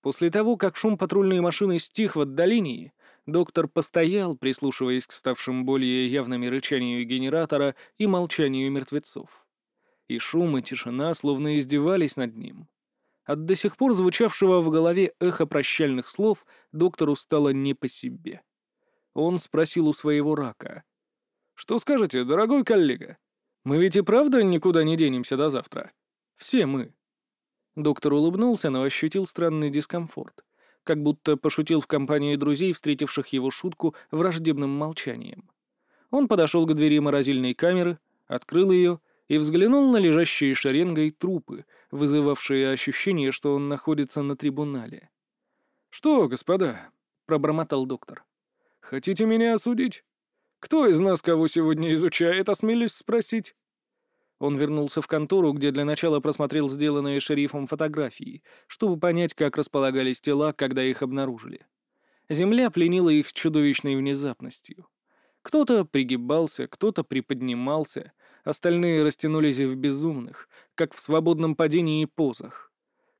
После того, как шум патрульной машины стих в отдалении, доктор постоял, прислушиваясь к ставшим более явными рычанию генератора и молчанию мертвецов. И шум, и тишина словно издевались над ним. От до сих пор звучавшего в голове эхо прощальных слов доктору стало не по себе. Он спросил у своего рака. «Что скажете, дорогой коллега? Мы ведь и правда никуда не денемся до завтра? Все мы». Доктор улыбнулся, но ощутил странный дискомфорт, как будто пошутил в компании друзей, встретивших его шутку враждебным молчанием. Он подошел к двери морозильной камеры, открыл ее и взглянул на лежащие шеренгой трупы, вызывавшие ощущение, что он находится на трибунале. «Что, господа?» — пробормотал доктор. «Хотите меня осудить? Кто из нас кого сегодня изучает, осмелюсь спросить?» Он вернулся в контору, где для начала просмотрел сделанные шерифом фотографии, чтобы понять, как располагались тела, когда их обнаружили. Земля пленила их с чудовищной внезапностью. Кто-то пригибался, кто-то приподнимался, остальные растянулись в безумных, как в свободном падении позах.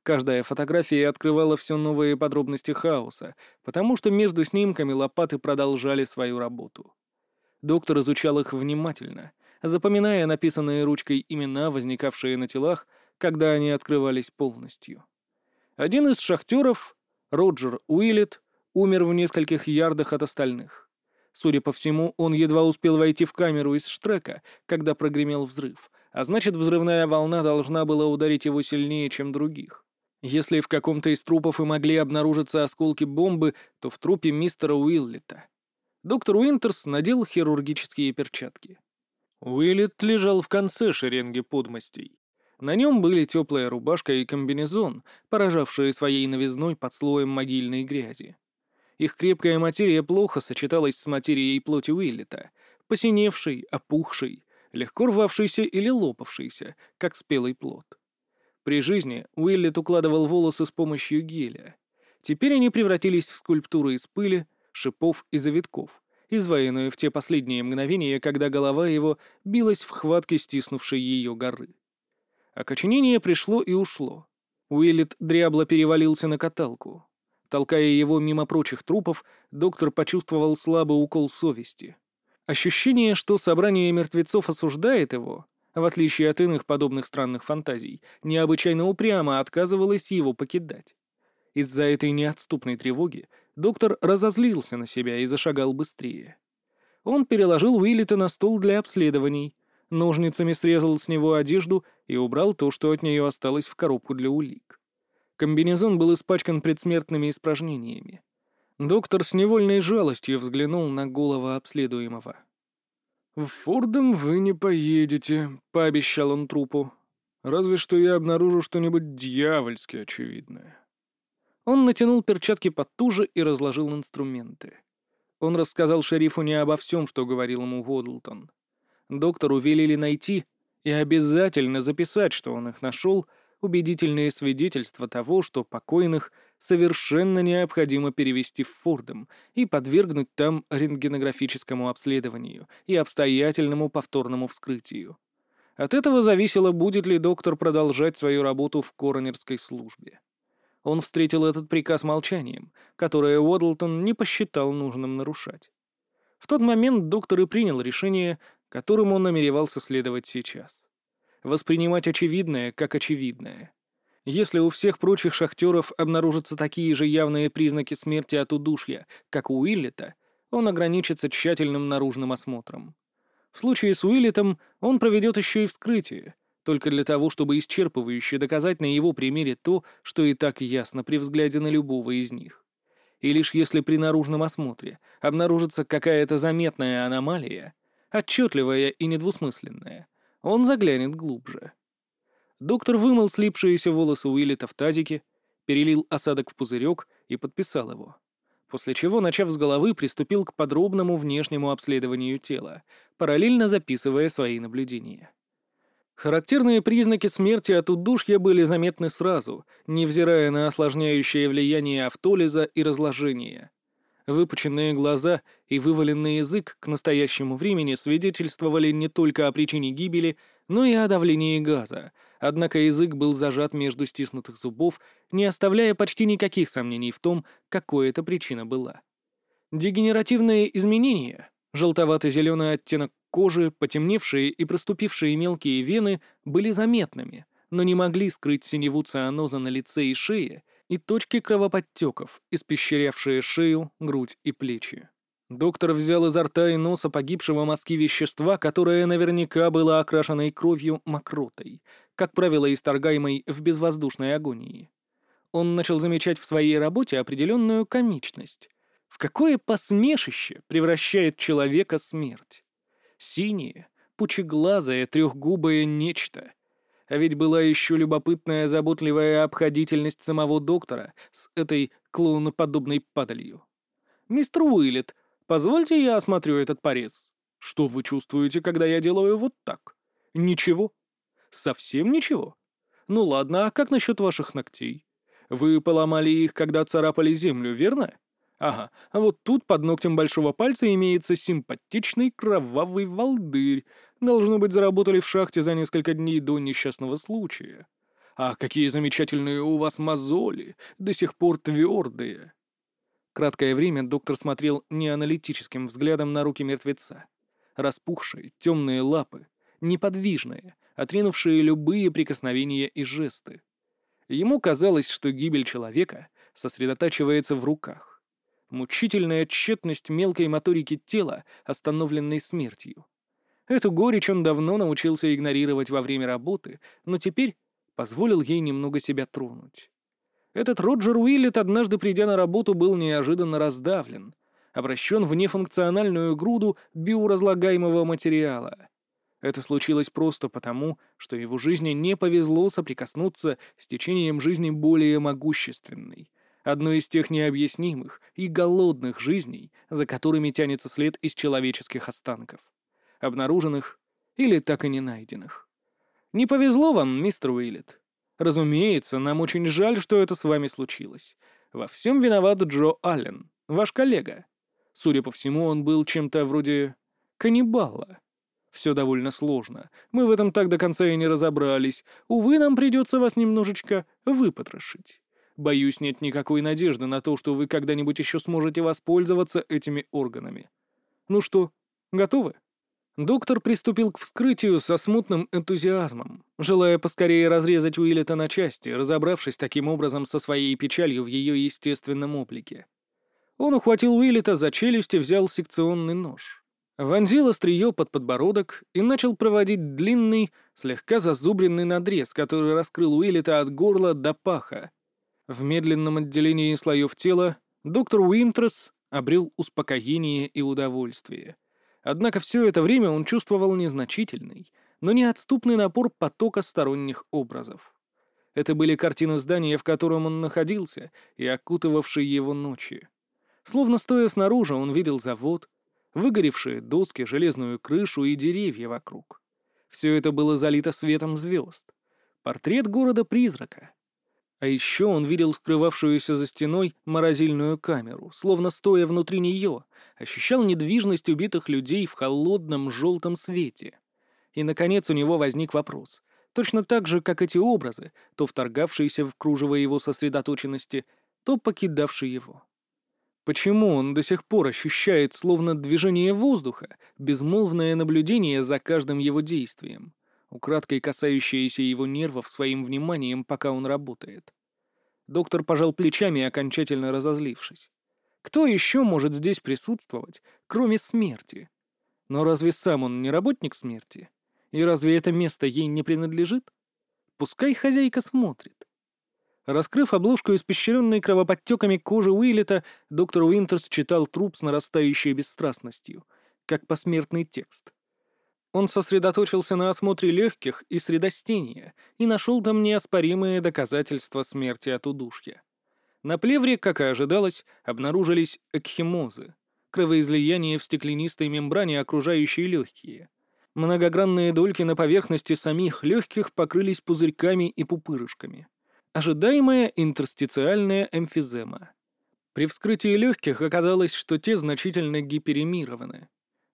Каждая фотография открывала все новые подробности хаоса, потому что между снимками лопаты продолжали свою работу. Доктор изучал их внимательно, запоминая написанные ручкой имена, возникавшие на телах, когда они открывались полностью. Один из шахтеров, Роджер Уиллет, умер в нескольких ярдах от остальных. Судя по всему, он едва успел войти в камеру из штрека, когда прогремел взрыв, а значит, взрывная волна должна была ударить его сильнее, чем других. Если в каком-то из трупов и могли обнаружиться осколки бомбы, то в трупе мистера Уиллета. Доктор Уинтерс надел хирургические перчатки. Уиллет лежал в конце шеренги подмостей. На нем были теплая рубашка и комбинезон, поражавшие своей новизной под слоем могильной грязи. Их крепкая материя плохо сочеталась с материей плоти Уиллета, посиневшей, опухшей, легко рвавшейся или лопавшейся, как спелый плод. При жизни Уиллет укладывал волосы с помощью геля. Теперь они превратились в скульптуры из пыли, шипов и завитков, изваянную в те последние мгновения, когда голова его билась в хватке стиснувшей ее горы. Окоченение пришло и ушло. Уиллет дрябло перевалился на каталку. Толкая его мимо прочих трупов, доктор почувствовал слабый укол совести. Ощущение, что собрание мертвецов осуждает его, в отличие от иных подобных странных фантазий, необычайно упрямо отказывалось его покидать. Из-за этой неотступной тревоги доктор разозлился на себя и зашагал быстрее. Он переложил Уиллета на стол для обследований, ножницами срезал с него одежду и убрал то, что от нее осталось в коробку для улик. Комбинезон был испачкан предсмертными испражнениями. Доктор с невольной жалостью взглянул на голову обследуемого. «В Фордом вы не поедете», — пообещал он трупу. «Разве что я обнаружу что-нибудь дьявольски очевидное». Он натянул перчатки потуже и разложил инструменты. Он рассказал шерифу не обо всем, что говорил ему Уодлтон. Доктору велели найти и обязательно записать, что он их нашел, убедительные свидетельства того, что покойных совершенно необходимо перевести в Фордом и подвергнуть там рентгенографическому обследованию и обстоятельному повторному вскрытию. От этого зависело, будет ли доктор продолжать свою работу в коронерской службе он встретил этот приказ молчанием, которое Уодлтон не посчитал нужным нарушать. В тот момент доктор и принял решение, которым он намеревался следовать сейчас. Воспринимать очевидное как очевидное. Если у всех прочих шахтеров обнаружатся такие же явные признаки смерти от удушья, как у Уиллета, он ограничится тщательным наружным осмотром. В случае с Уиллетом он проведет еще и вскрытие, только для того, чтобы исчерпывающе доказать на его примере то, что и так ясно при взгляде на любого из них. И лишь если при наружном осмотре обнаружится какая-то заметная аномалия, отчетливая и недвусмысленная, он заглянет глубже. Доктор вымыл слипшиеся волосы Уиллета в тазике, перелил осадок в пузырек и подписал его. После чего, начав с головы, приступил к подробному внешнему обследованию тела, параллельно записывая свои наблюдения. Характерные признаки смерти от удушья были заметны сразу, невзирая на осложняющее влияние автолиза и разложения. Выпученные глаза и вываленный язык к настоящему времени свидетельствовали не только о причине гибели, но и о давлении газа, Однако язык был зажат между стиснутых зубов, не оставляя почти никаких сомнений в том, какой эта причина была. Дегенеративные изменения, желтовато-зеленый оттенок кожи, потемневшие и проступившие мелкие вены были заметными, но не могли скрыть синеву цианоза на лице и шее и точки кровоподтеков, испещрявшие шею, грудь и плечи. Доктор взял изо рта и носа погибшего мазки вещества, которое наверняка было окрашенной кровью мокротой, как правило, исторгаемой в безвоздушной агонии. Он начал замечать в своей работе определенную комичность. В какое посмешище превращает человека смерть? Синее, пучеглазое, трехгубое нечто. А ведь была еще любопытная, заботливая обходительность самого доктора с этой клоуноподобной падалью. «Мистер Уиллет, позвольте я осмотрю этот порез. Что вы чувствуете, когда я делаю вот так? Ничего. Совсем ничего? Ну ладно, а как насчет ваших ногтей? Вы поломали их, когда царапали землю, верно? Ага, а вот тут под ногтем большого пальца имеется симпатичный кровавый волдырь. Должно быть, заработали в шахте за несколько дней до несчастного случая. А какие замечательные у вас мозоли, до сих пор твердые. Краткое время доктор смотрел неаналитическим взглядом на руки мертвеца. Распухшие, темные лапы, неподвижные, отринувшие любые прикосновения и жесты. Ему казалось, что гибель человека сосредотачивается в руках. Мучительная тщетность мелкой моторики тела, остановленной смертью. Эту горечь он давно научился игнорировать во время работы, но теперь позволил ей немного себя тронуть. Этот Роджер Уиллет, однажды придя на работу, был неожиданно раздавлен, обращен в нефункциональную груду биоразлагаемого материала. Это случилось просто потому, что его жизни не повезло соприкоснуться с течением жизни более могущественной, одной из тех необъяснимых и голодных жизней, за которыми тянется след из человеческих останков, обнаруженных или так и не найденных. Не повезло вам, мистер Уиллет. Разумеется, нам очень жаль, что это с вами случилось. Во всем виноват Джо Аллен, ваш коллега. Судя по всему, он был чем-то вроде каннибала. Все довольно сложно. Мы в этом так до конца и не разобрались. Увы, нам придется вас немножечко выпотрошить. Боюсь, нет никакой надежды на то, что вы когда-нибудь еще сможете воспользоваться этими органами. Ну что, готовы? Доктор приступил к вскрытию со смутным энтузиазмом, желая поскорее разрезать Уиллета на части, разобравшись таким образом со своей печалью в ее естественном облике. Он ухватил Уиллета за челюсть и взял секционный нож. Вонзил острие под подбородок и начал проводить длинный, слегка зазубренный надрез, который раскрыл Уиллета от горла до паха. В медленном отделении слоев тела доктор Уинтерс обрел успокоение и удовольствие. Однако все это время он чувствовал незначительный, но неотступный напор потока сторонних образов. Это были картины здания, в котором он находился, и окутывавшие его ночи. Словно стоя снаружи, он видел завод, выгоревшие доски, железную крышу и деревья вокруг. Все это было залито светом звезд. Портрет города-призрака. А еще он видел скрывавшуюся за стеной морозильную камеру, словно стоя внутри нее, ощущал недвижность убитых людей в холодном желтом свете. И, наконец, у него возник вопрос. Точно так же, как эти образы, то вторгавшиеся в кружево его сосредоточенности, то покидавшие его. Почему он до сих пор ощущает словно движение воздуха, безмолвное наблюдение за каждым его действием, украдкой касающееся его нервов своим вниманием, пока он работает? Доктор пожал плечами, окончательно разозлившись. Кто еще может здесь присутствовать, кроме смерти? Но разве сам он не работник смерти? И разве это место ей не принадлежит? Пускай хозяйка смотрит. Раскрыв обложку, испещренной кровоподтеками кожи Уиллета, доктор Уинтерс читал труп с нарастающей бесстрастностью, как посмертный текст. Он сосредоточился на осмотре легких и средостения и нашел там неоспоримые доказательства смерти от удушья. На плевре, как и ожидалось, обнаружились экхимозы, кровоизлияние в стеклянистой мембране, окружающей легкие. Многогранные дольки на поверхности самих легких покрылись пузырьками и пупырышками. Ожидаемая интерстициальная эмфизема. При вскрытии легких оказалось, что те значительно гиперемированы.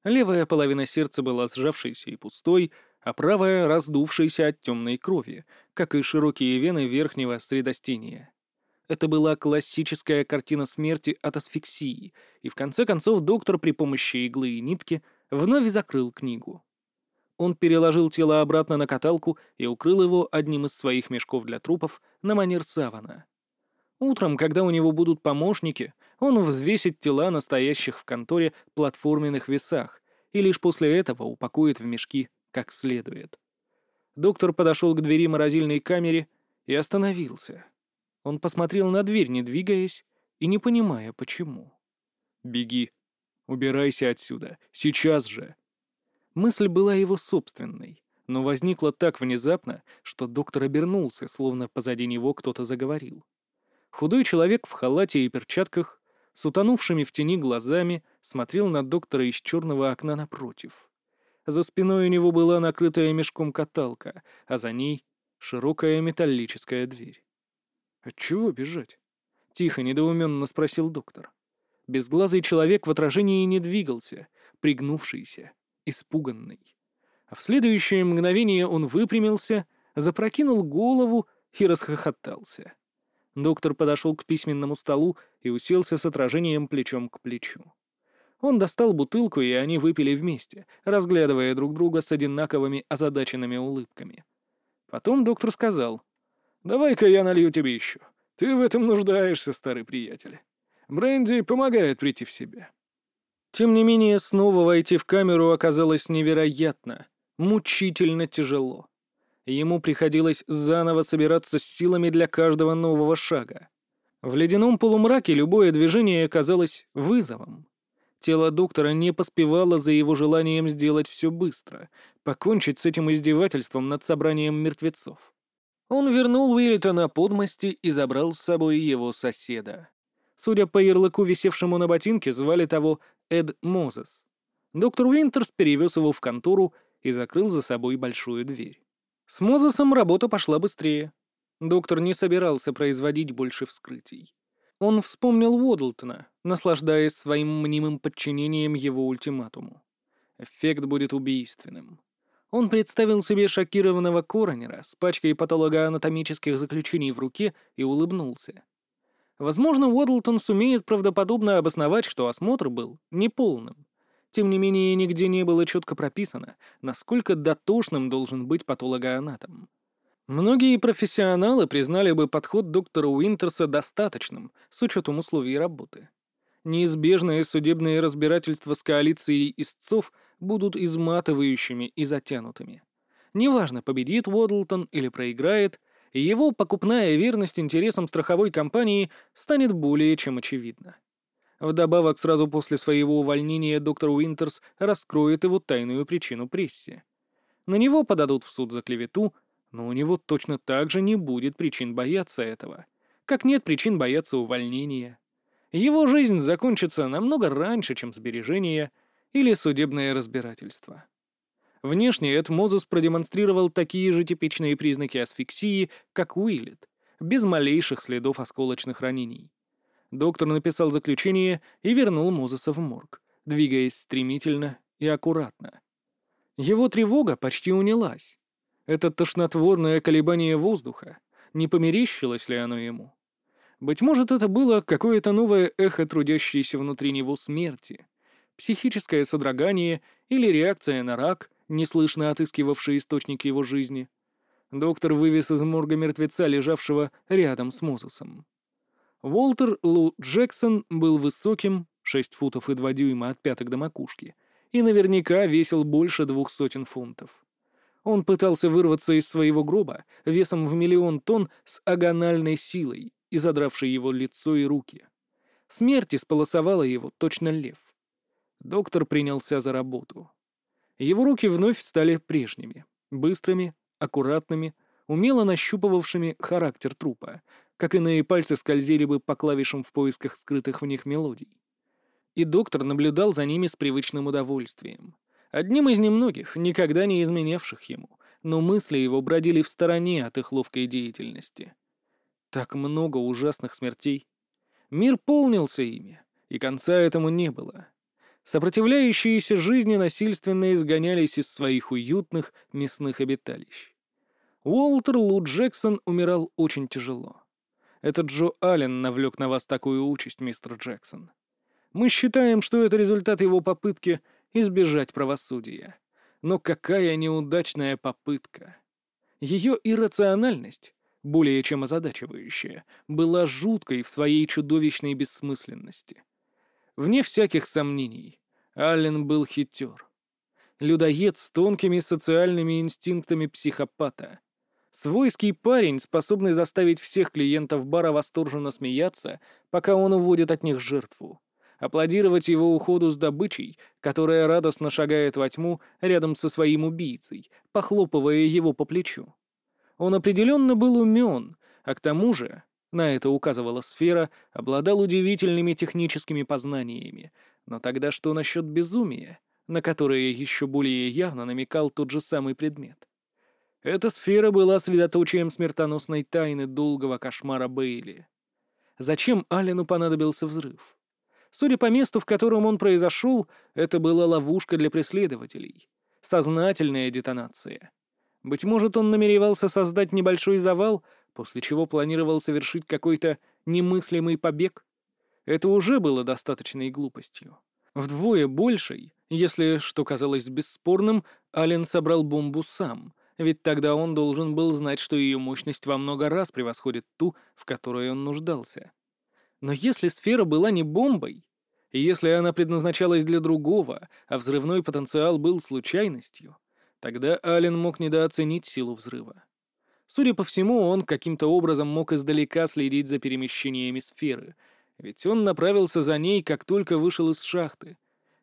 Левая половина сердца была сжавшейся и пустой, а правая — раздувшаяся от темной крови, как и широкие вены верхнего средостения. Это была классическая картина смерти от асфиксии, и в конце концов доктор при помощи иглы и нитки вновь закрыл книгу. Он переложил тело обратно на каталку и укрыл его одним из своих мешков для трупов на манер савана. Утром, когда у него будут помощники, он взвесит тела настоящих в конторе платформенных весах и лишь после этого упакует в мешки как следует. Доктор подошел к двери морозильной камере и остановился. Он посмотрел на дверь, не двигаясь и не понимая, почему. «Беги. Убирайся отсюда. Сейчас же!» Мысль была его собственной, но возникла так внезапно, что доктор обернулся, словно позади него кто-то заговорил. Худой человек в халате и перчатках, с утонувшими в тени глазами, смотрел на доктора из черного окна напротив. За спиной у него была накрытая мешком каталка, а за ней — широкая металлическая дверь. «Отчего бежать?» — тихо, недоуменно спросил доктор. Безглазый человек в отражении не двигался, пригнувшийся, испуганный. А в следующее мгновение он выпрямился, запрокинул голову и расхохотался. Доктор подошел к письменному столу и уселся с отражением плечом к плечу. Он достал бутылку, и они выпили вместе, разглядывая друг друга с одинаковыми озадаченными улыбками. Потом доктор сказал — Давай-ка я налью тебе еще. Ты в этом нуждаешься, старый приятель. Бренди помогает прийти в себя. Тем не менее, снова войти в камеру оказалось невероятно, мучительно тяжело. Ему приходилось заново собираться с силами для каждого нового шага. В ледяном полумраке любое движение казалось вызовом. Тело доктора не поспевало за его желанием сделать все быстро, покончить с этим издевательством над собранием мертвецов. Он вернул Уиллета на подмости и забрал с собой его соседа. Судя по ярлыку, висевшему на ботинке, звали того Эд Мозес. Доктор Уинтерс перевез его в контору и закрыл за собой большую дверь. С Мозесом работа пошла быстрее. Доктор не собирался производить больше вскрытий. Он вспомнил Уодлтона, наслаждаясь своим мнимым подчинением его ультиматуму. Эффект будет убийственным. Он представил себе шокированного коронера с пачкой патологоанатомических заключений в руке и улыбнулся. Возможно, Уодлтон сумеет правдоподобно обосновать, что осмотр был неполным. Тем не менее, нигде не было четко прописано, насколько дотошным должен быть патологоанатом. Многие профессионалы признали бы подход доктора Уинтерса достаточным, с учетом условий работы. Неизбежное судебное разбирательство с коалицией истцов будут изматывающими и затянутыми. Неважно, победит Уодлтон или проиграет, его покупная верность интересам страховой компании станет более чем очевидна. Вдобавок, сразу после своего увольнения доктор Уинтерс раскроет его тайную причину прессе. На него подадут в суд за клевету, но у него точно так же не будет причин бояться этого, как нет причин бояться увольнения. Его жизнь закончится намного раньше, чем сбережения — или судебное разбирательство. Внешне Эд Мозес продемонстрировал такие же типичные признаки асфиксии, как Уиллет, без малейших следов осколочных ранений. Доктор написал заключение и вернул Мозеса в морг, двигаясь стремительно и аккуратно. Его тревога почти унялась. Это тошнотворное колебание воздуха, не померещилось ли оно ему? Быть может, это было какое-то новое эхо трудящейся внутри него смерти, психическое содрогание или реакция на рак, неслышно отыскивавший источник его жизни. Доктор вывез из морга мертвеца, лежавшего рядом с Мозесом. Уолтер Лу Джексон был высоким, 6 футов и 2 дюйма от пяток до макушки, и наверняка весил больше двух сотен фунтов. Он пытался вырваться из своего гроба весом в миллион тонн с агональной силой, и задравшей его лицо и руки. Смерть исполосовала его, точно лев. Доктор принялся за работу. Его руки вновь стали прежними, быстрыми, аккуратными, умело нащупывавшими характер трупа, как иные пальцы скользили бы по клавишам в поисках скрытых в них мелодий. И доктор наблюдал за ними с привычным удовольствием. Одним из немногих, никогда не изменявших ему, но мысли его бродили в стороне от их ловкой деятельности. Так много ужасных смертей. Мир полнился ими, и конца этому не было. Сопротивляющиеся жизни насильственно изгонялись из своих уютных мясных обиталищ. Уолтер Лу Джексон умирал очень тяжело. Этот Джо Аллен навлек на вас такую участь, мистер Джексон. Мы считаем, что это результат его попытки избежать правосудия. Но какая неудачная попытка! Ее иррациональность, более чем озадачивающая, была жуткой в своей чудовищной бессмысленности. Вне всяких сомнений, Аллен был хитер. Людоед с тонкими социальными инстинктами психопата. Свойский парень, способный заставить всех клиентов бара восторженно смеяться, пока он уводит от них жертву. Аплодировать его уходу с добычей, которая радостно шагает во тьму рядом со своим убийцей, похлопывая его по плечу. Он определенно был умен, а к тому же на это указывала сфера, обладал удивительными техническими познаниями. Но тогда что насчет безумия, на которое еще более явно намекал тот же самый предмет? Эта сфера была средоточием смертоносной тайны долгого кошмара Бейли. Зачем Аллену понадобился взрыв? Судя по месту, в котором он произошел, это была ловушка для преследователей. Сознательная детонация. Быть может, он намеревался создать небольшой завал, после чего планировал совершить какой-то немыслимый побег. Это уже было достаточной глупостью. Вдвое большей, если, что казалось бесспорным, Ален собрал бомбу сам, ведь тогда он должен был знать, что ее мощность во много раз превосходит ту, в которой он нуждался. Но если сфера была не бомбой, и если она предназначалась для другого, а взрывной потенциал был случайностью, тогда Ален мог недооценить силу взрыва. Судя по всему, он каким-то образом мог издалека следить за перемещениями сферы, ведь он направился за ней, как только вышел из шахты.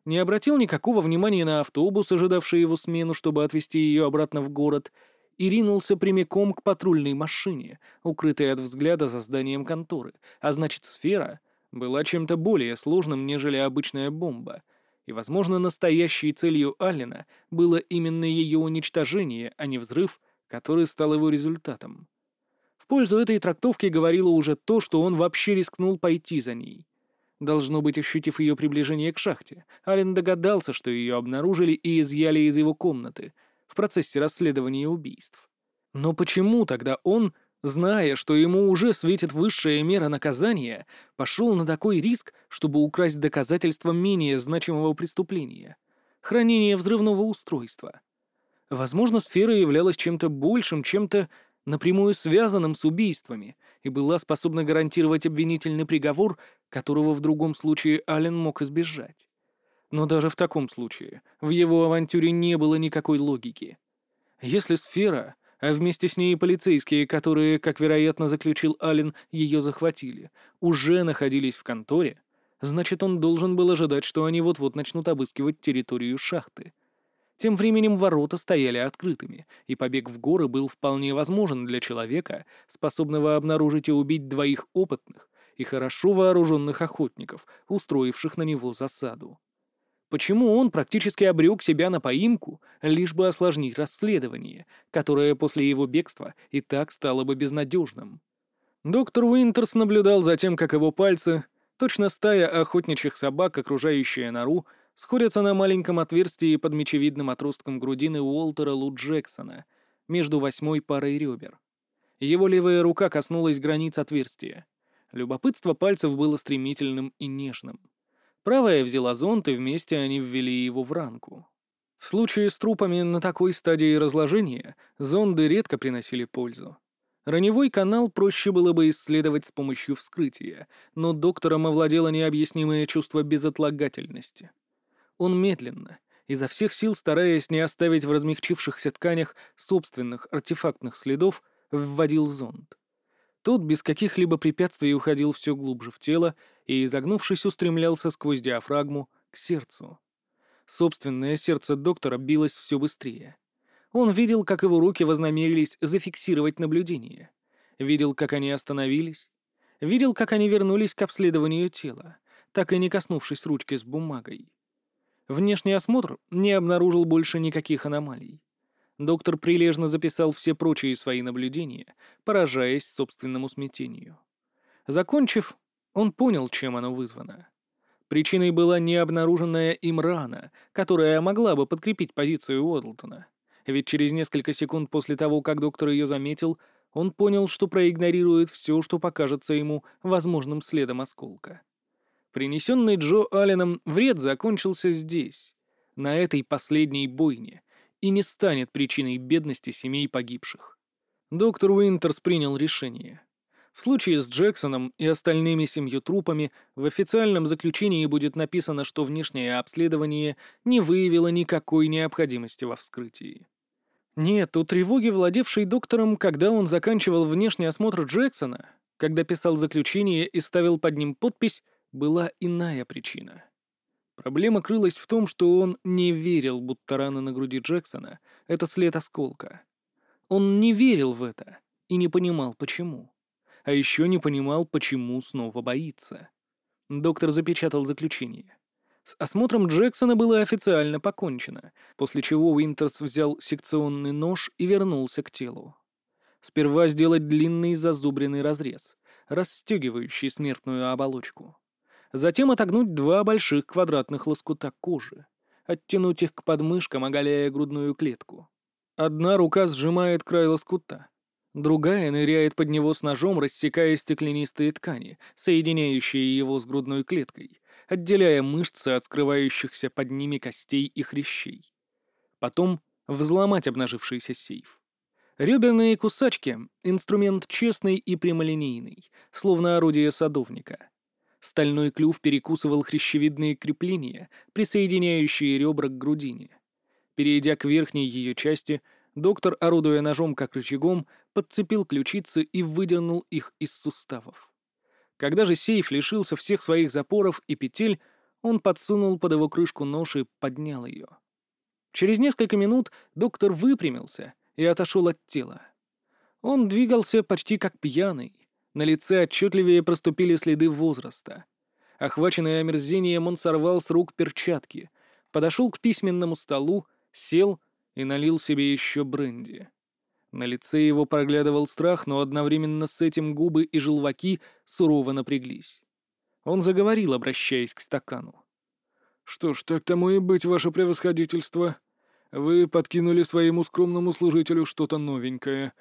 Не обратил никакого внимания на автобус, ожидавший его смену, чтобы отвезти ее обратно в город, и ринулся прямиком к патрульной машине, укрытой от взгляда за зданием конторы, а значит, сфера была чем-то более сложным, нежели обычная бомба, и, возможно, настоящей целью Аллена было именно ее уничтожение, а не взрыв — который стал его результатом. В пользу этой трактовки говорило уже то, что он вообще рискнул пойти за ней. Должно быть, ощутив ее приближение к шахте, Ален догадался, что ее обнаружили и изъяли из его комнаты в процессе расследования убийств. Но почему тогда он, зная, что ему уже светит высшая мера наказания, пошел на такой риск, чтобы украсть доказательства менее значимого преступления — хранение взрывного устройства? Возможно, сфера являлась чем-то большим, чем-то напрямую связанным с убийствами и была способна гарантировать обвинительный приговор, которого в другом случае Аллен мог избежать. Но даже в таком случае в его авантюре не было никакой логики. Если сфера, а вместе с ней и полицейские, которые, как вероятно заключил Аллен, ее захватили, уже находились в конторе, значит, он должен был ожидать, что они вот-вот начнут обыскивать территорию шахты — тем временем ворота стояли открытыми, и побег в горы был вполне возможен для человека, способного обнаружить и убить двоих опытных и хорошо вооруженных охотников, устроивших на него засаду. Почему он практически обрек себя на поимку, лишь бы осложнить расследование, которое после его бегства и так стало бы безнадежным? Доктор Уинтерс наблюдал за тем, как его пальцы, точно стая охотничьих собак, окружающая нору, сходятся на маленьком отверстии под мечевидным отростком грудины Уолтера Лу Джексона между восьмой парой ребер. Его левая рука коснулась границ отверстия. Любопытство пальцев было стремительным и нежным. Правая взяла зонт, и вместе они ввели его в ранку. В случае с трупами на такой стадии разложения зонды редко приносили пользу. Раневой канал проще было бы исследовать с помощью вскрытия, но доктором овладело необъяснимое чувство безотлагательности. Он медленно, изо всех сил стараясь не оставить в размягчившихся тканях собственных артефактных следов, вводил зонд. Тот без каких-либо препятствий уходил все глубже в тело и, изогнувшись, устремлялся сквозь диафрагму к сердцу. Собственное сердце доктора билось все быстрее. Он видел, как его руки вознамерились зафиксировать наблюдение. Видел, как они остановились. Видел, как они вернулись к обследованию тела, так и не коснувшись ручки с бумагой. Внешний осмотр не обнаружил больше никаких аномалий. Доктор прилежно записал все прочие свои наблюдения, поражаясь собственному смятению. Закончив, он понял, чем оно вызвано. Причиной была необнаруженная им рана, которая могла бы подкрепить позицию Уодлтона. Ведь через несколько секунд после того, как доктор ее заметил, он понял, что проигнорирует все, что покажется ему возможным следом осколка. Принесенный Джо Алленом вред закончился здесь, на этой последней бойне, и не станет причиной бедности семей погибших. Доктор Уинтерс принял решение. В случае с Джексоном и остальными семью трупами в официальном заключении будет написано, что внешнее обследование не выявило никакой необходимости во вскрытии. Нет, у тревоги, владевшей доктором, когда он заканчивал внешний осмотр Джексона, когда писал заключение и ставил под ним подпись, была иная причина. Проблема крылась в том, что он не верил, будто рана на груди Джексона — это след осколка. Он не верил в это и не понимал, почему. А еще не понимал, почему снова боится. Доктор запечатал заключение. С осмотром Джексона было официально покончено, после чего Уинтерс взял секционный нож и вернулся к телу. Сперва сделать длинный зазубренный разрез, расстегивающий смертную оболочку. Затем отогнуть два больших квадратных лоскута кожи, оттянуть их к подмышкам, оголяя грудную клетку. Одна рука сжимает край лоскута, другая ныряет под него с ножом, рассекая стеклянистые ткани, соединяющие его с грудной клеткой, отделяя мышцы от скрывающихся под ними костей и хрящей. Потом взломать обнажившийся сейф. Реберные кусачки — инструмент честный и прямолинейный, словно орудие садовника. Стальной клюв перекусывал хрящевидные крепления, присоединяющие ребра к грудине. Перейдя к верхней ее части, доктор, орудуя ножом как рычагом, подцепил ключицы и выдернул их из суставов. Когда же сейф лишился всех своих запоров и петель, он подсунул под его крышку нож и поднял ее. Через несколько минут доктор выпрямился и отошел от тела. Он двигался почти как пьяный. На лице отчетливее проступили следы возраста. Охваченный омерзением, он сорвал с рук перчатки, подошел к письменному столу, сел и налил себе еще бренди. На лице его проглядывал страх, но одновременно с этим губы и желваки сурово напряглись. Он заговорил, обращаясь к стакану. «Что ж, так тому и быть, ваше превосходительство. Вы подкинули своему скромному служителю что-то новенькое.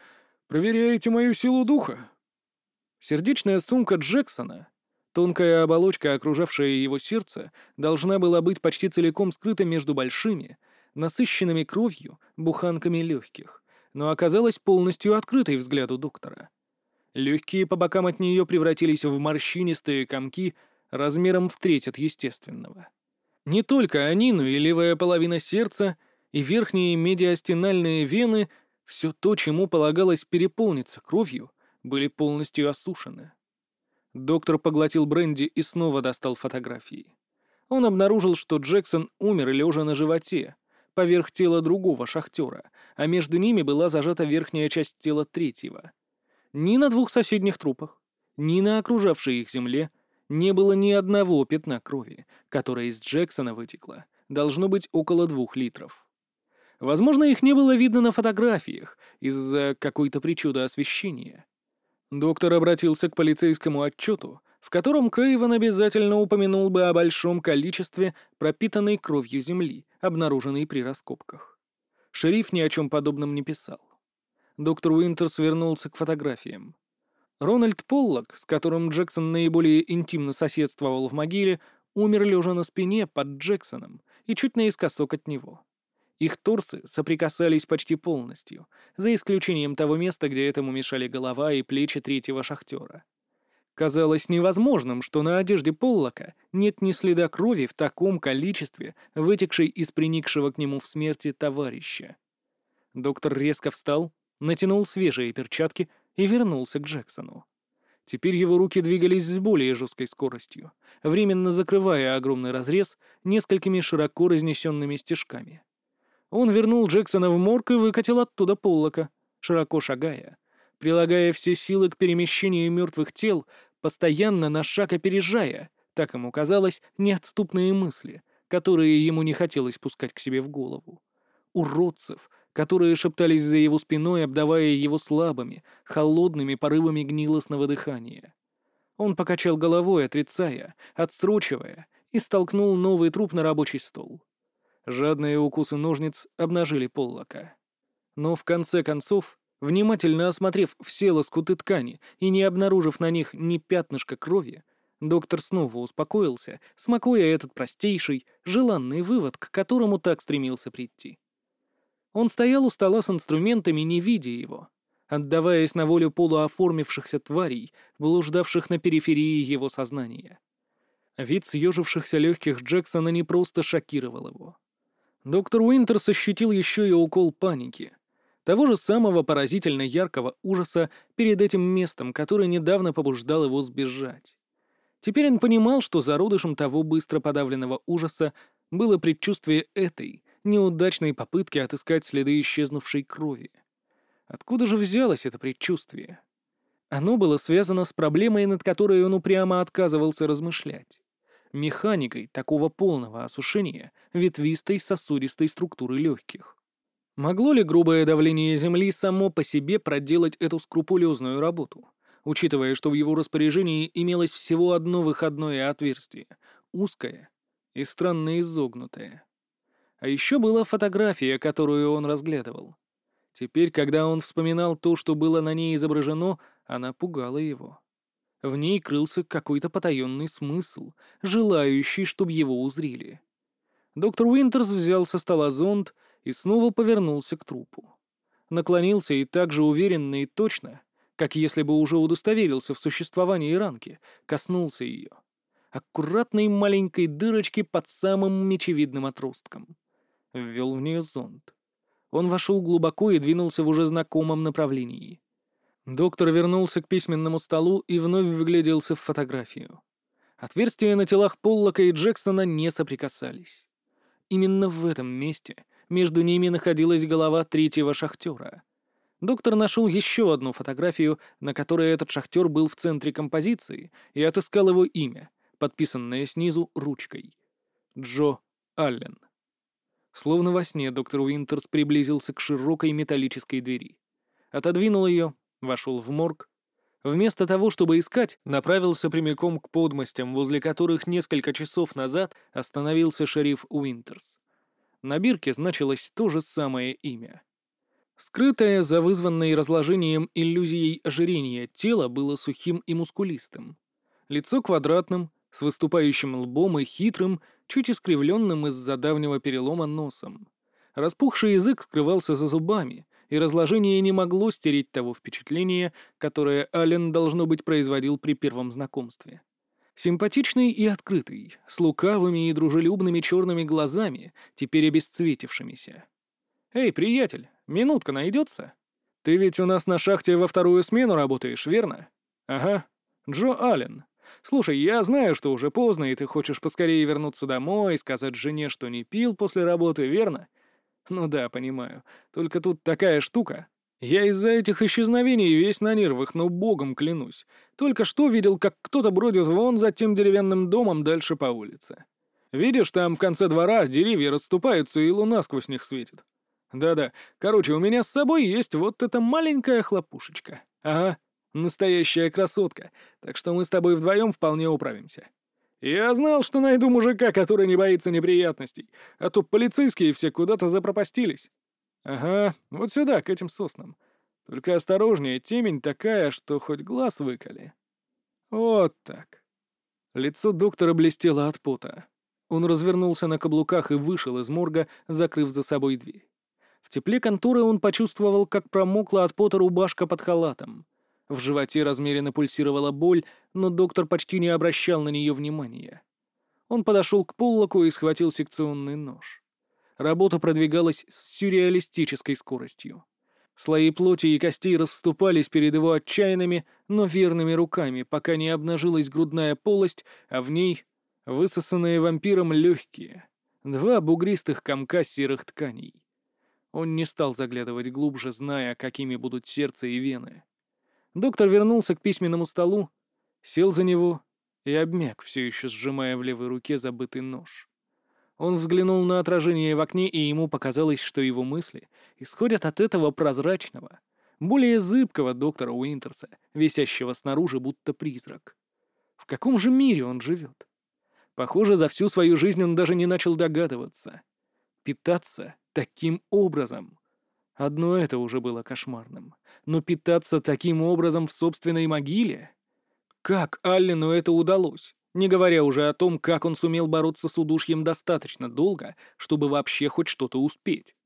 Проверяете мою силу духа?» Сердечная сумка Джексона, тонкая оболочка, окружавшая его сердце, должна была быть почти целиком скрыта между большими, насыщенными кровью, буханками легких но оказалась полностью открытой взгляду доктора. Легкие по бокам от нее превратились в морщинистые комки размером в треть от естественного. Не только они, но и левая половина сердца, и верхние медиастинальные вены, все то, чему полагалось переполниться кровью, были полностью осушены. Доктор поглотил бренди и снова достал фотографии. Он обнаружил, что Джексон умер лежа на животе, поверх тела другого шахтера, а между ними была зажата верхняя часть тела третьего. Ни на двух соседних трупах, ни на окружавшей их земле не было ни одного пятна крови, которое из Джексона вытекло, должно быть около двух литров. Возможно, их не было видно на фотографиях из-за какой-то причуды освещения. Доктор обратился к полицейскому отчету, в котором Крейвен обязательно упомянул бы о большом количестве пропитанной кровью земли, обнаруженной при раскопках. Шериф ни о чем подобном не писал. Доктор Уинтерс вернулся к фотографиям. Рональд Поллок, с которым Джексон наиболее интимно соседствовал в могиле, умер лежа на спине под Джексоном и чуть наискосок от него. Их торсы соприкасались почти полностью, за исключением того места, где этому мешали голова и плечи третьего шахтера. Казалось невозможным, что на одежде Поллока нет ни следа крови в таком количестве, вытекшей из приникшего к нему в смерти товарища. Доктор резко встал, натянул свежие перчатки и вернулся к Джексону. Теперь его руки двигались с более жесткой скоростью, временно закрывая огромный разрез несколькими широко разнесенными стежками. Он вернул Джексона в морг и выкатил оттуда Поллока, широко шагая, прилагая все силы к перемещению мертвых тел, постоянно на шаг опережая, так ему казалось, неотступные мысли, которые ему не хотелось пускать к себе в голову. Уродцев, которые шептались за его спиной, обдавая его слабыми, холодными порывами гнилостного дыхания. Он покачал головой, отрицая, отсрочивая и столкнул новый труп на рабочий стол. Жадные укусы ножниц обнажили Поллока. Но в конце концов, внимательно осмотрев все лоскуты ткани и не обнаружив на них ни пятнышка крови, доктор снова успокоился, смакуя этот простейший, желанный вывод, к которому так стремился прийти. Он стоял у стола с инструментами, не видя его, отдаваясь на волю полуоформившихся тварей, блуждавших на периферии его сознания. Вид съежившихся легких Джексона не просто шокировал его. Доктор Уинтерс ощутил еще и укол паники. Того же самого поразительно яркого ужаса перед этим местом, который недавно побуждал его сбежать. Теперь он понимал, что зародышем того быстро подавленного ужаса было предчувствие этой, неудачной попытки отыскать следы исчезнувшей крови. Откуда же взялось это предчувствие? Оно было связано с проблемой, над которой он упрямо отказывался размышлять. Механикой такого полного осушения ветвистой сосудистой структуры легких. Могло ли грубое давление Земли само по себе проделать эту скрупулезную работу, учитывая, что в его распоряжении имелось всего одно выходное отверстие, узкое и странно изогнутое? А еще была фотография, которую он разглядывал. Теперь, когда он вспоминал то, что было на ней изображено, она пугала его. В ней крылся какой-то потаенный смысл, желающий, чтобы его узрели. Доктор Уинтерс взял со стола зонт и снова повернулся к трупу. Наклонился и так же уверенно и точно, как если бы уже удостоверился в существовании ранки, коснулся ее. Аккуратной маленькой дырочки под самым мечевидным отростком. Ввел в нее зонт. Он вошел глубоко и двинулся в уже знакомом направлении. Доктор вернулся к письменному столу и вновь выгляделся в фотографию. Отверстия на телах Поллока и Джексона не соприкасались. Именно в этом месте между ними находилась голова третьего шахтера. Доктор нашел еще одну фотографию, на которой этот шахтер был в центре композиции, и отыскал его имя, подписанное снизу ручкой. Джо Аллен. Словно во сне доктор Уинтерс приблизился к широкой металлической двери. Отодвинул ее, вошел в морг. Вместо того, чтобы искать, направился прямиком к подмостям, возле которых несколько часов назад остановился шериф Уинтерс. На бирке значилось то же самое имя. Скрытое за вызванной разложением иллюзией ожирения тело было сухим и мускулистым. Лицо квадратным, с выступающим лбом и хитрым, чуть искривленным из-за давнего перелома носом. Распухший язык скрывался за зубами, и разложение не могло стереть того впечатления, которое Аллен, должно быть, производил при первом знакомстве. Симпатичный и открытый, с лукавыми и дружелюбными черными глазами, теперь обесцветившимися. «Эй, приятель, минутка найдется? Ты ведь у нас на шахте во вторую смену работаешь, верно?» «Ага. Джо Аллен. Слушай, я знаю, что уже поздно, и ты хочешь поскорее вернуться домой сказать жене, что не пил после работы, верно? Ну да, понимаю. Только тут такая штука. Я из-за этих исчезновений весь на нервах, но богом клянусь. Только что видел, как кто-то бродит вон за тем деревянным домом дальше по улице. Видишь, там в конце двора деревья расступаются, и луна сквозь них светит. Да-да, короче, у меня с собой есть вот эта маленькая хлопушечка. Ага, Настоящая красотка, так что мы с тобой вдвоем вполне управимся. Я знал, что найду мужика, который не боится неприятностей, а то полицейские все куда-то запропастились. Ага, вот сюда, к этим соснам. Только осторожнее, темень такая, что хоть глаз выколи. Вот так. Лицо доктора блестело от пота. Он развернулся на каблуках и вышел из морга, закрыв за собой дверь. В тепле конторы он почувствовал, как промокла от пота рубашка под халатом. В животе размеренно пульсировала боль, но доктор почти не обращал на нее внимания. Он подошел к Поллоку и схватил секционный нож. Работа продвигалась с сюрреалистической скоростью. Слои плоти и костей расступались перед его отчаянными, но верными руками, пока не обнажилась грудная полость, а в ней — высосанные вампиром легкие. Два бугристых комка серых тканей. Он не стал заглядывать глубже, зная, какими будут сердце и вены. Доктор вернулся к письменному столу, сел за него и обмяк, все еще сжимая в левой руке забытый нож. Он взглянул на отражение в окне, и ему показалось, что его мысли исходят от этого прозрачного, более зыбкого доктора Уинтерса, висящего снаружи, будто призрак. В каком же мире он живет? Похоже, за всю свою жизнь он даже не начал догадываться. Питаться таким образом. Одно это уже было кошмарным. Но питаться таким образом в собственной могиле? Как Аллену это удалось? Не говоря уже о том, как он сумел бороться с удушьем достаточно долго, чтобы вообще хоть что-то успеть.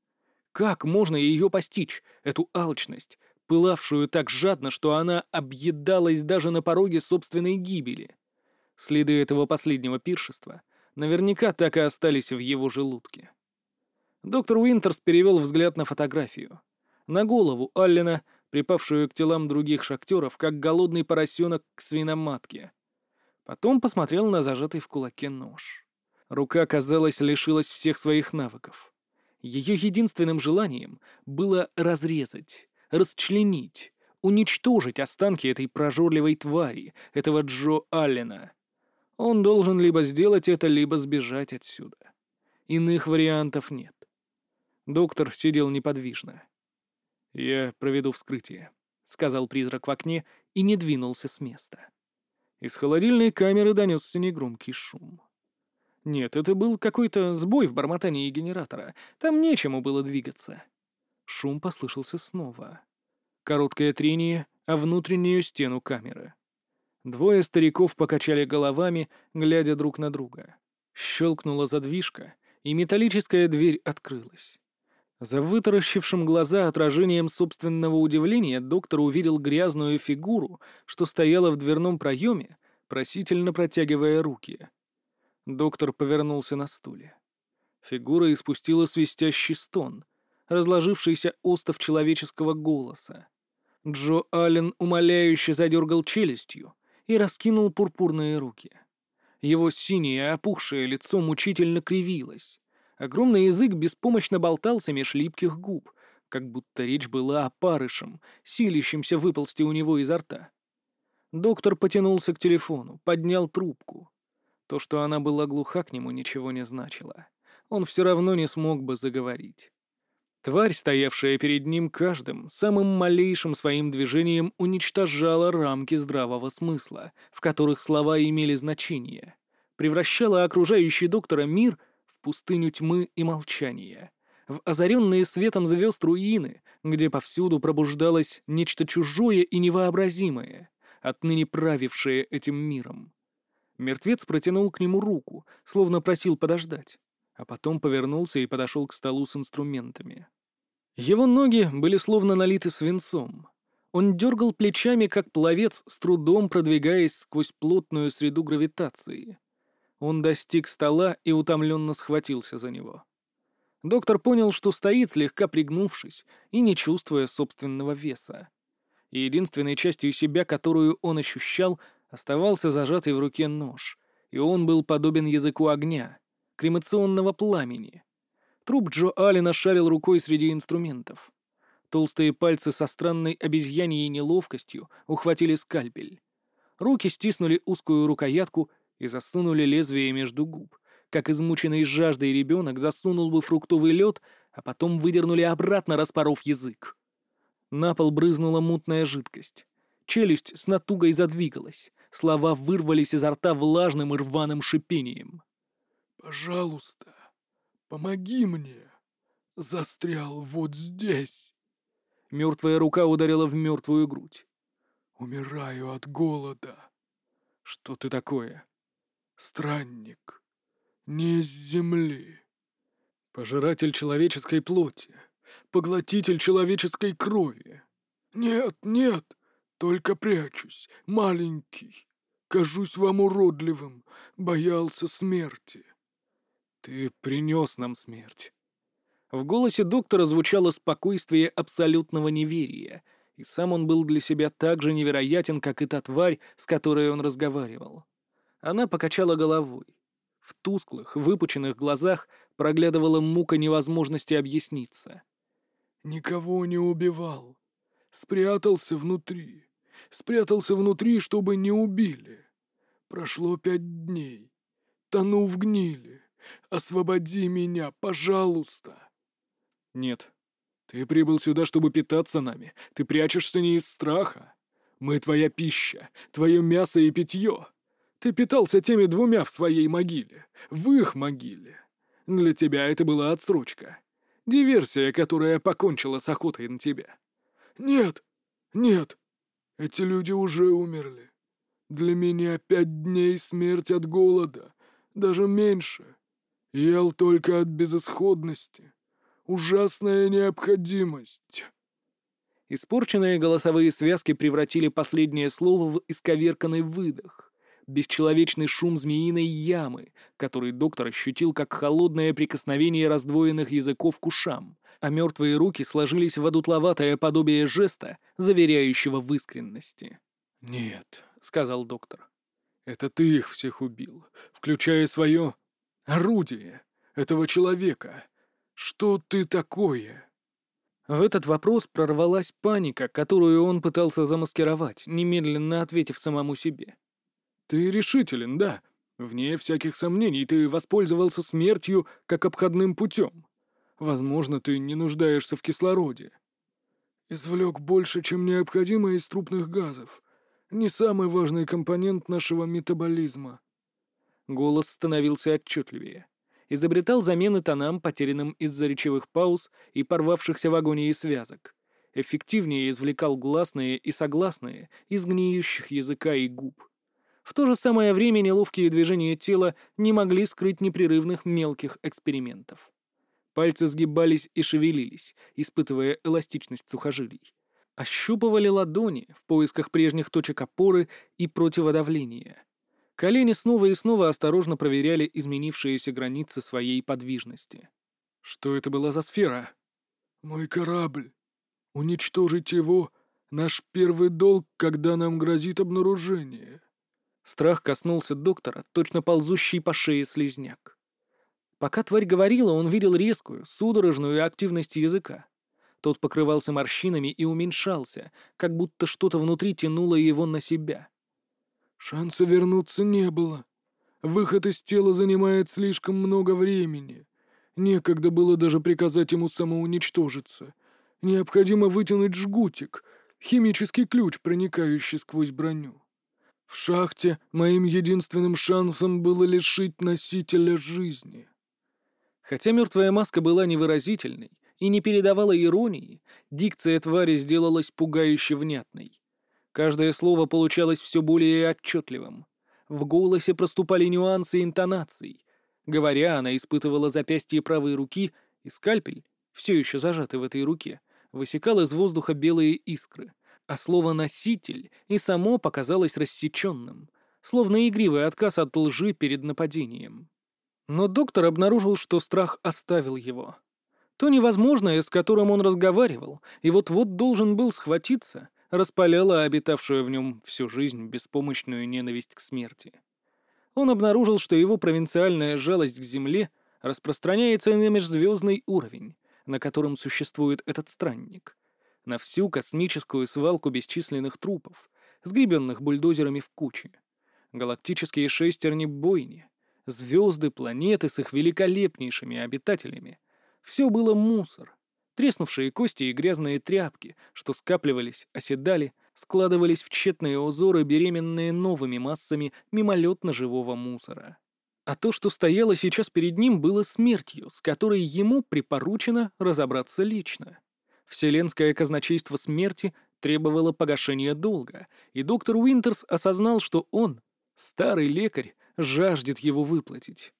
Как можно ее постичь, эту алчность, пылавшую так жадно, что она объедалась даже на пороге собственной гибели? Следы этого последнего пиршества наверняка так и остались в его желудке. Доктор Уинтерс перевел взгляд на фотографию. На голову Аллена, припавшую к телам других шахтеров, как голодный поросенок к свиноматке. Потом посмотрел на зажатый в кулаке нож. Рука, казалось, лишилась всех своих навыков. Ее единственным желанием было разрезать, расчленить, уничтожить останки этой прожорливой твари, этого Джо Аллена. Он должен либо сделать это, либо сбежать отсюда. Иных вариантов нет. Доктор сидел неподвижно. «Я проведу вскрытие», — сказал призрак в окне и не двинулся с места. Из холодильной камеры донесся негромкий шум. Нет, это был какой-то сбой в бормотании генератора. Там нечему было двигаться. Шум послышался снова. Короткое трение о внутреннюю стену камеры. Двое стариков покачали головами, глядя друг на друга. Щелкнула задвижка, и металлическая дверь открылась. За вытаращившим глаза отражением собственного удивления доктор увидел грязную фигуру, что стояла в дверном проеме, просительно протягивая руки. Доктор повернулся на стуле. Фигура испустила свистящий стон, разложившийся остов человеческого голоса. Джо Аллен умоляюще задергал челюстью и раскинул пурпурные руки. Его синее опухшее лицо мучительно кривилось. Огромный язык беспомощно болтался меж липких губ, как будто речь была о парышем, силящемся выползти у него изо рта. Доктор потянулся к телефону, поднял трубку. То, что она была глуха к нему, ничего не значило. Он все равно не смог бы заговорить. Тварь, стоявшая перед ним каждым, самым малейшим своим движением уничтожала рамки здравого смысла, в которых слова имели значение, превращала окружающий доктора мир пустыню тьмы и молчания, в озаренные светом звезд руины, где повсюду пробуждалось нечто чужое и невообразимое, отныне правившее этим миром. Мертвец протянул к нему руку, словно просил подождать, а потом повернулся и подошел к столу с инструментами. Его ноги были словно налиты свинцом. Он дергал плечами, как пловец, с трудом продвигаясь сквозь плотную среду гравитации. Он достиг стола и утомленно схватился за него. Доктор понял, что стоит, слегка пригнувшись и не чувствуя собственного веса. И единственной частью себя, которую он ощущал, оставался зажатый в руке нож, и он был подобен языку огня, кремационного пламени. Труп Джо Аллена шарил рукой среди инструментов. Толстые пальцы со странной обезьяньей неловкостью ухватили скальпель. Руки стиснули узкую рукоятку и засунули лезвие между губ, как измученный жаждой ребенок засунул бы фруктовый лед, а потом выдернули обратно, распоров язык. На пол брызнула мутная жидкость. Челюсть с натугой задвигалась. Слова вырвались изо рта влажным и рваным шипением. «Пожалуйста, помоги мне. Застрял вот здесь». Мертвая рука ударила в мертвую грудь. «Умираю от голода». «Что ты такое?» Странник, не из земли. Пожиратель человеческой плоти, поглотитель человеческой крови. Нет, нет, только прячусь, маленький. Кажусь вам уродливым, боялся смерти. Ты принес нам смерть. В голосе доктора звучало спокойствие абсолютного неверия, и сам он был для себя так же невероятен, как и та тварь, с которой он разговаривал. Она покачала головой. В тусклых, выпученных глазах проглядывала мука невозможности объясниться. «Никого не убивал. Спрятался внутри. Спрятался внутри, чтобы не убили. Прошло пять дней. Тону в гнили. Освободи меня, пожалуйста!» «Нет. Ты прибыл сюда, чтобы питаться нами. Ты прячешься не из страха. Мы твоя пища, твое мясо и питье. Ты питался теми двумя в своей могиле, в их могиле. Для тебя это была отсрочка. Диверсия, которая покончила с охотой на тебя. Нет, нет, эти люди уже умерли. Для меня пять дней смерть от голода, даже меньше. Ел только от безысходности. Ужасная необходимость. Испорченные голосовые связки превратили последнее слово в исковерканный выдох. Бесчеловечный шум змеиной ямы, который доктор ощутил как холодное прикосновение раздвоенных языков к ушам, а мертвые руки сложились в одутловатое подобие жеста, заверяющего в искренности. «Нет», — сказал доктор, — «это ты их всех убил, включая свое орудие, этого человека. Что ты такое?» В этот вопрос прорвалась паника, которую он пытался замаскировать, немедленно ответив самому себе. «Ты решителен, да. Вне всяких сомнений, ты воспользовался смертью как обходным путем. Возможно, ты не нуждаешься в кислороде. Извлек больше, чем необходимо из трупных газов. Не самый важный компонент нашего метаболизма». Голос становился отчетливее изобретал замены тонам, потерянным из-за речевых пауз и порвавшихся в агонии связок. Эффективнее извлекал гласные и согласные из гниющих языка и губ. В то же самое время неловкие движения тела не могли скрыть непрерывных мелких экспериментов. Пальцы сгибались и шевелились, испытывая эластичность сухожилий. Ощупывали ладони в поисках прежних точек опоры и противодавления. Колени снова и снова осторожно проверяли изменившиеся границы своей подвижности. «Что это была за сфера?» «Мой корабль. Уничтожить его — наш первый долг, когда нам грозит обнаружение». Страх коснулся доктора, точно ползущий по шее слизняк. Пока тварь говорила, он видел резкую, судорожную активность языка. Тот покрывался морщинами и уменьшался, как будто что-то внутри тянуло его на себя. Шанса вернуться не было. Выход из тела занимает слишком много времени. Некогда было даже приказать ему самоуничтожиться. Необходимо вытянуть жгутик, химический ключ, проникающий сквозь броню. В шахте моим единственным шансом было лишить носителя жизни. Хотя мертвая маска была невыразительной и не передавала иронии, дикция твари сделалась пугающе внятной. Каждое слово получалось все более отчетливым. В голосе проступали нюансы интонаций. Говоря, она испытывала запястье правой руки, и скальпель, все еще зажатый в этой руке, высекал из воздуха белые искры, а слово «носитель» и само показалось рассеченным, словно игривый отказ от лжи перед нападением. Но доктор обнаружил, что страх оставил его. То невозможное, с которым он разговаривал, и вот-вот должен был схватиться, распаляла обитавшую в нем всю жизнь беспомощную ненависть к смерти. Он обнаружил, что его провинциальная жалость к земле распространяется на межзвездный уровень, на котором существует этот странник, на всю космическую свалку бесчисленных трупов, сгребенных бульдозерами в куче, галактические шестерни бойни, звезды, планеты с их великолепнейшими обитателями. Все было мусор, Треснувшие кости и грязные тряпки, что скапливались, оседали, складывались в тщетные узоры, беременные новыми массами мимолетно живого мусора. А то, что стояло сейчас перед ним, было смертью, с которой ему припоручено разобраться лично. Вселенское казначейство смерти требовало погашения долга, и доктор Уинтерс осознал, что он, старый лекарь, жаждет его выплатить.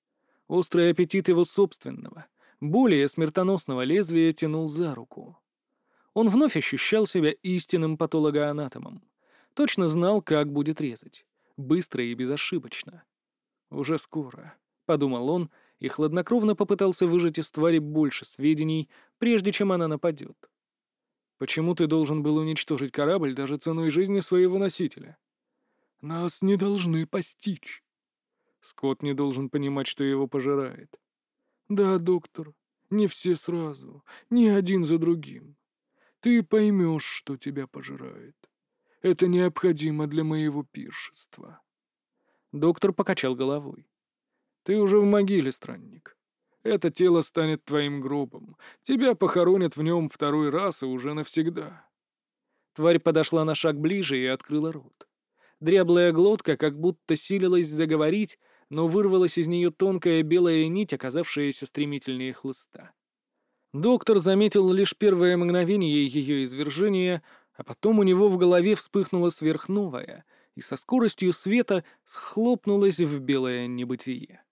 Острый аппетит его собственного — более смертоносного лезвия тянул за руку. Он вновь ощущал себя истинным патологоанатомом. Точно знал, как будет резать. Быстро и безошибочно. «Уже скоро», — подумал он, и хладнокровно попытался выжать из твари больше сведений, прежде чем она нападет. «Почему ты должен был уничтожить корабль даже ценой жизни своего носителя?» «Нас не должны постичь». Скотт не должен понимать, что его пожирает. «Да, доктор, не все сразу, не один за другим. Ты поймешь, что тебя пожирает. Это необходимо для моего пиршества». Доктор покачал головой. «Ты уже в могиле, странник. Это тело станет твоим гробом. Тебя похоронят в нем второй раз и уже навсегда». Тварь подошла на шаг ближе и открыла рот. Дряблая глотка как будто силилась заговорить, но вырвалась из нее тонкая белая нить, оказавшаяся стремительнее хлыста. Доктор заметил лишь первое мгновение ее извержения, а потом у него в голове вспыхнула сверхновая и со скоростью света схлопнулась в белое небытие.